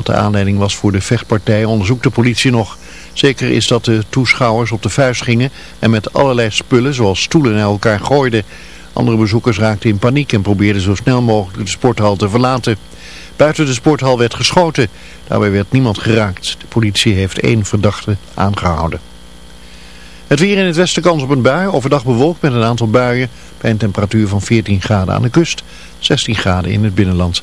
Wat de aanleiding was voor de vechtpartij onderzoekt de politie nog. Zeker is dat de toeschouwers op de vuist gingen en met allerlei spullen zoals stoelen naar elkaar gooiden. Andere bezoekers raakten in paniek en probeerden zo snel mogelijk de sporthal te verlaten. Buiten de sporthal werd geschoten. Daarbij werd niemand geraakt. De politie heeft één verdachte aangehouden. Het weer in het westen kans op een bui. Overdag bewolkt met een aantal buien. Bij een temperatuur van 14 graden aan de kust. 16 graden in het binnenland.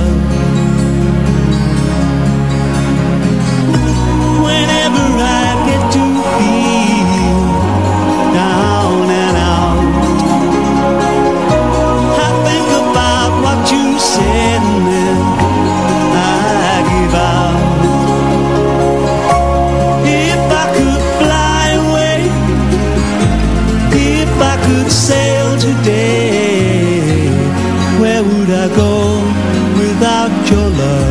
Without your love?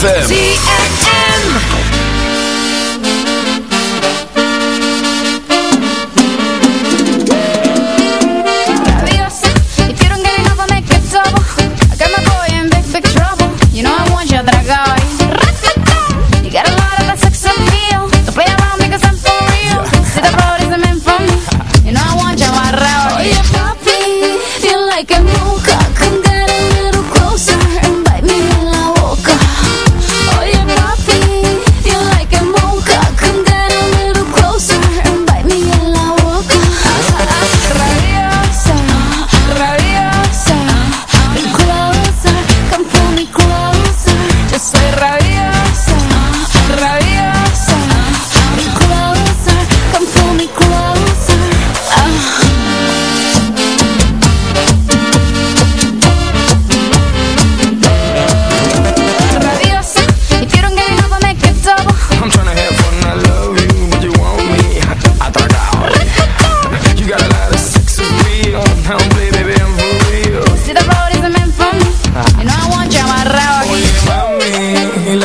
ZFM.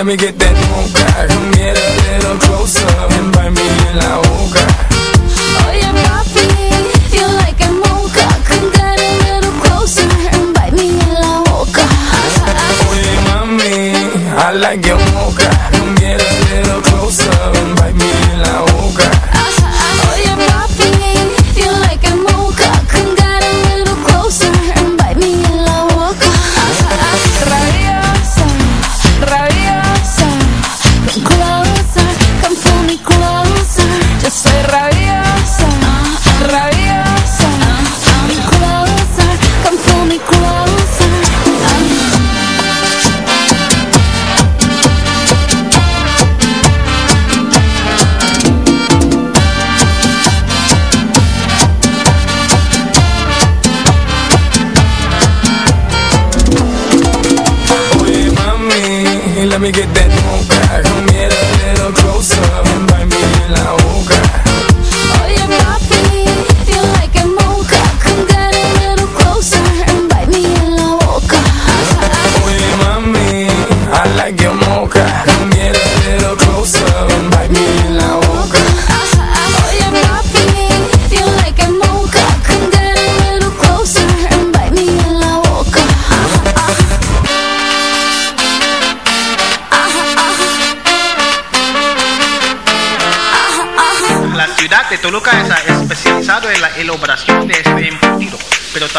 Let me get that.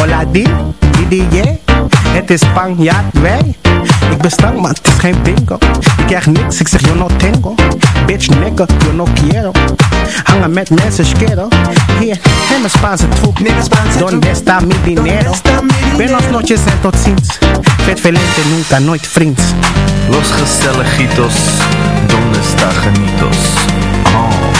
Hola, di. Di. Het is Spanjaard, wij. Ik ben stank, maar het is geen bingo. Ik krijg niks, ik zeg yo no tengo. Bitch, nigga, yo no quiero. Hangen met mensen, schero. Hier, neem een Spaanse troep. Donde está mi dinero? Buenos noches en tot ziens. Vet velente, nunca, nooit vriends. Los gezelligitos, donde está genitos? Oh.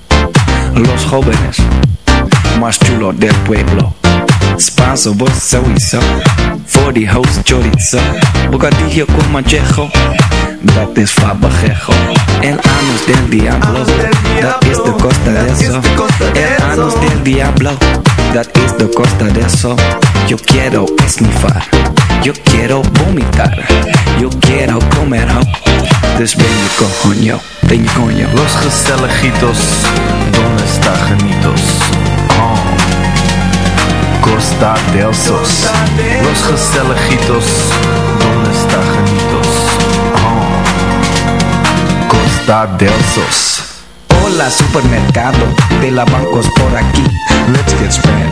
Los jóvenes más chulos del pueblo. Spanso, vos sowieso. Voor die host chorizo. Bocadillo con manchejo. Dat is fabajejo. El anus del diablo. Dat is de costa de eso. El anus del diablo. Dat is de costa de eso. Yo quiero esnifar. Yo quiero vomitar. Yo quiero comer ho. Dus ben je coño. Ben je coño. Los gezelligitos. está del SOS? Los Gestelejitos, ¿dónde está Janitos? Oh. Costa del SOS. Hola, supermercado, de la bancos por aquí. Let's get spread.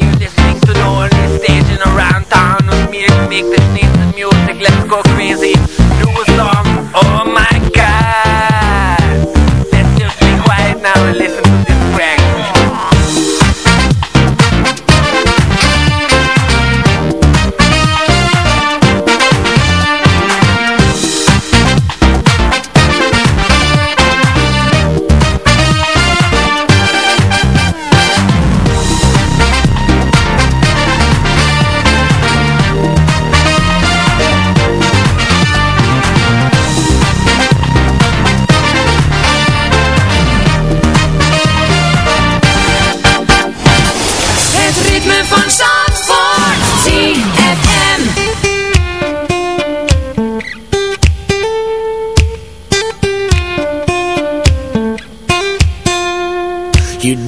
only around town with me to make this nice music? Let's go crazy. Do a song. Oh my god. Let's just be quiet now and listen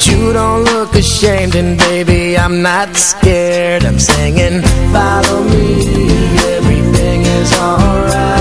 But you don't look ashamed and baby I'm not scared. I'm singing follow me Everything is alright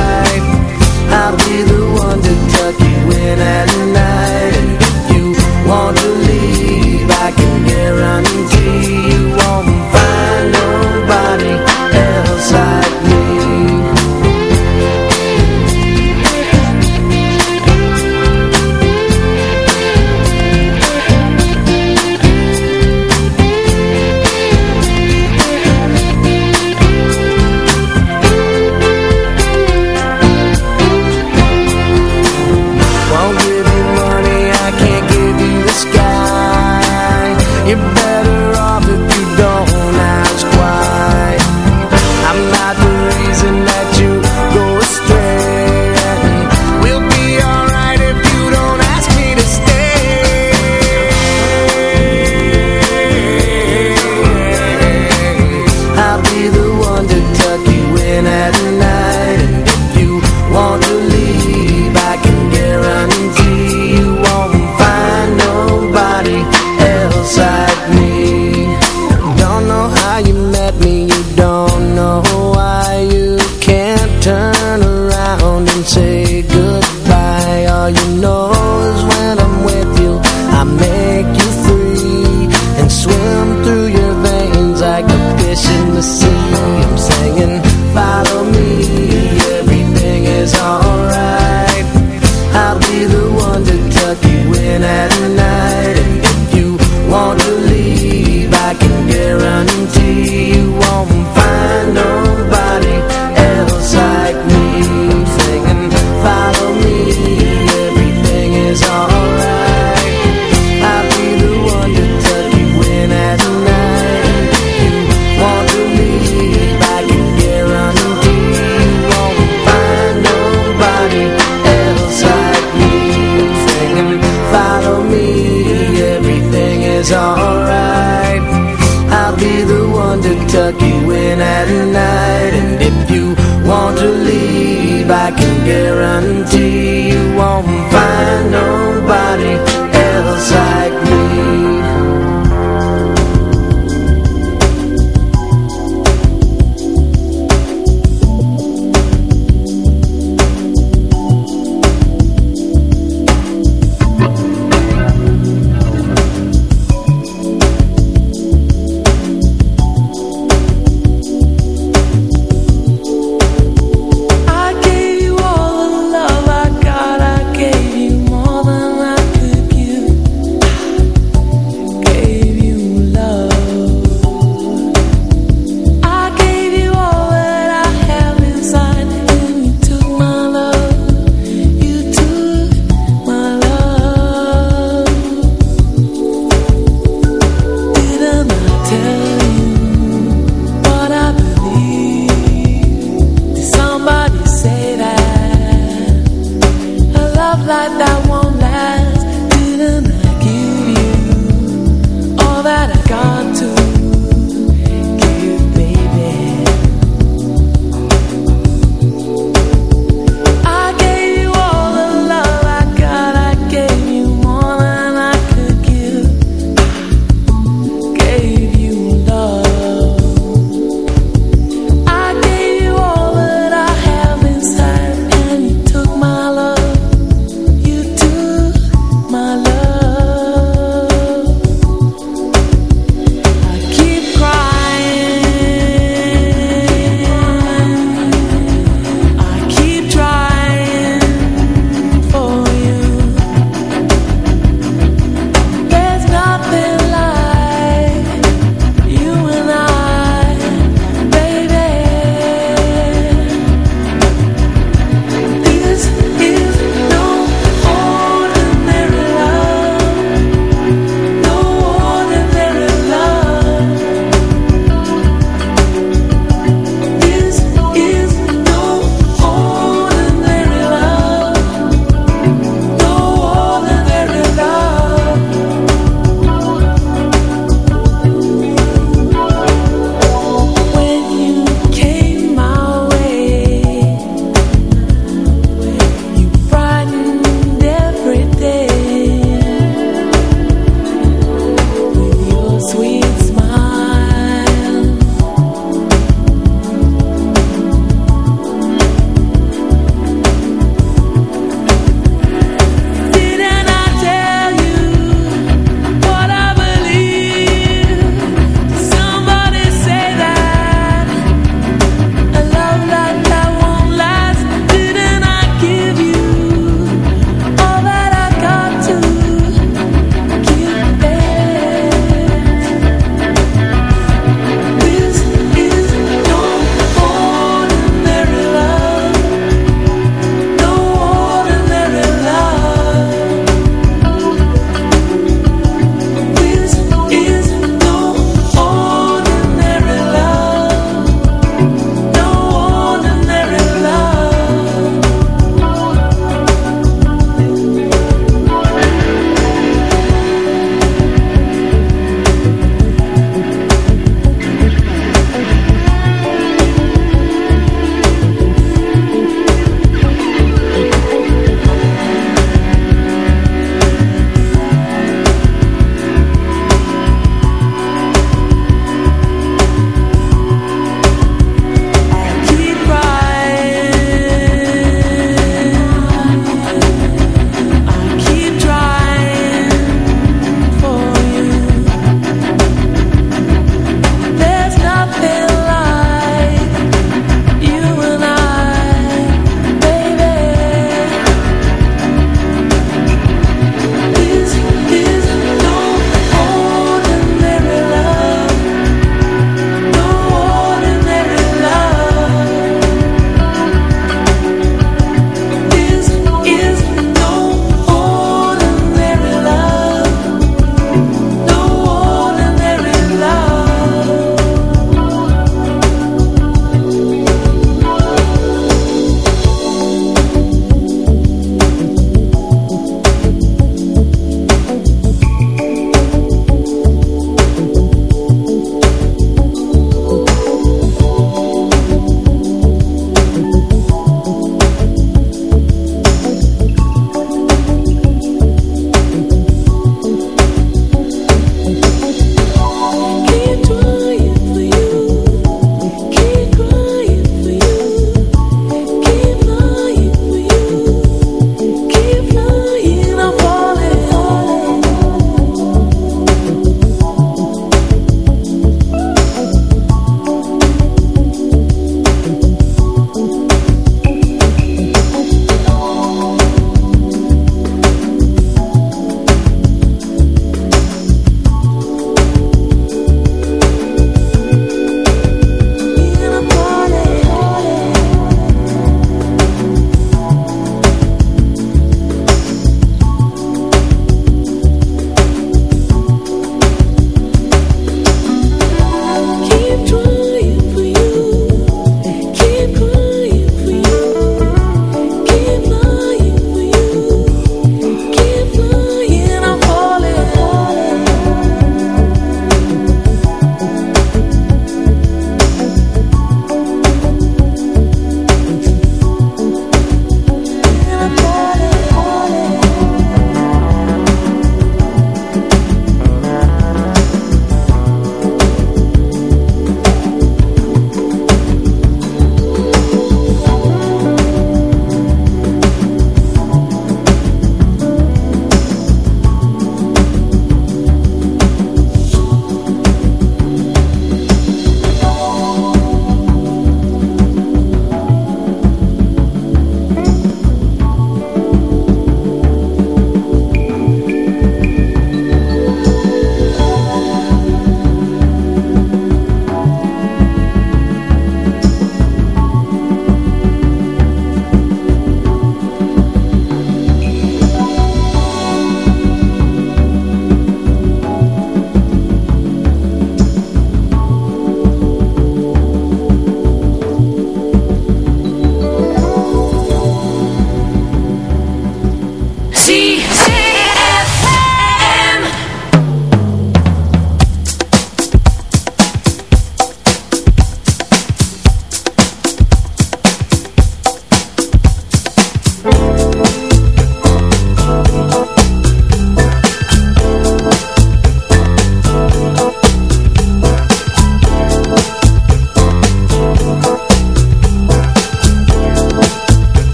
Oh.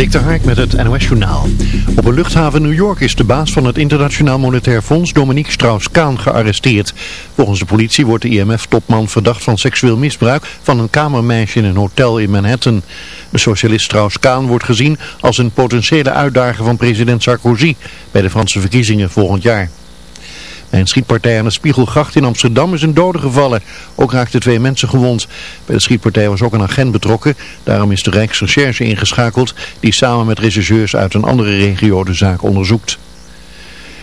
Dik de Hark met het NOS Journaal. Op een luchthaven New York is de baas van het Internationaal Monetair Fonds, Dominique Strauss-Kaan, gearresteerd. Volgens de politie wordt de IMF-topman verdacht van seksueel misbruik van een kamermeisje in een hotel in Manhattan. De socialist Strauss-Kaan wordt gezien als een potentiële uitdager van president Sarkozy bij de Franse verkiezingen volgend jaar. Een schietpartij aan de Spiegelgracht in Amsterdam is een dode gevallen. Ook raakten twee mensen gewond. Bij de schietpartij was ook een agent betrokken. Daarom is de Rijksrecherche ingeschakeld die samen met rechercheurs uit een andere regio de zaak onderzoekt.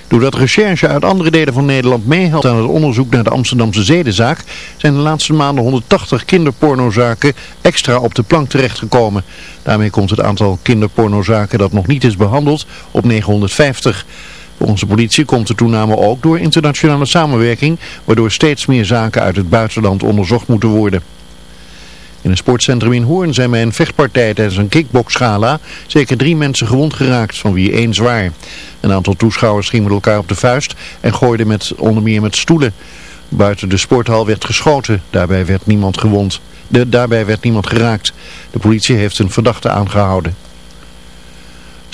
Doordat recherche uit andere delen van Nederland meehelpt aan het onderzoek naar de Amsterdamse zedenzaak, zijn de laatste maanden 180 kinderpornozaken extra op de plank terechtgekomen. Daarmee komt het aantal kinderpornozaken dat nog niet is behandeld op 950. Volgens de politie komt de toename ook door internationale samenwerking, waardoor steeds meer zaken uit het buitenland onderzocht moeten worden. In een sportcentrum in Hoorn zijn bij een vechtpartij tijdens een kickboxgala zeker drie mensen gewond geraakt, van wie één zwaar. Een aantal toeschouwers gingen met elkaar op de vuist en gooiden met, onder meer met stoelen. Buiten de sporthal werd geschoten, daarbij werd niemand gewond. De, daarbij werd niemand geraakt. De politie heeft een verdachte aangehouden.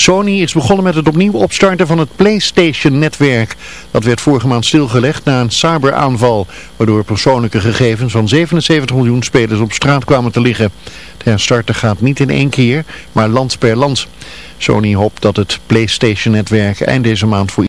Sony is begonnen met het opnieuw opstarten van het PlayStation-netwerk. Dat werd vorige maand stilgelegd na een cyberaanval, waardoor persoonlijke gegevens van 77 miljoen spelers op straat kwamen te liggen. Het herstarten gaat niet in één keer, maar land per land. Sony hoopt dat het PlayStation-netwerk eind deze maand voor